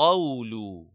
قول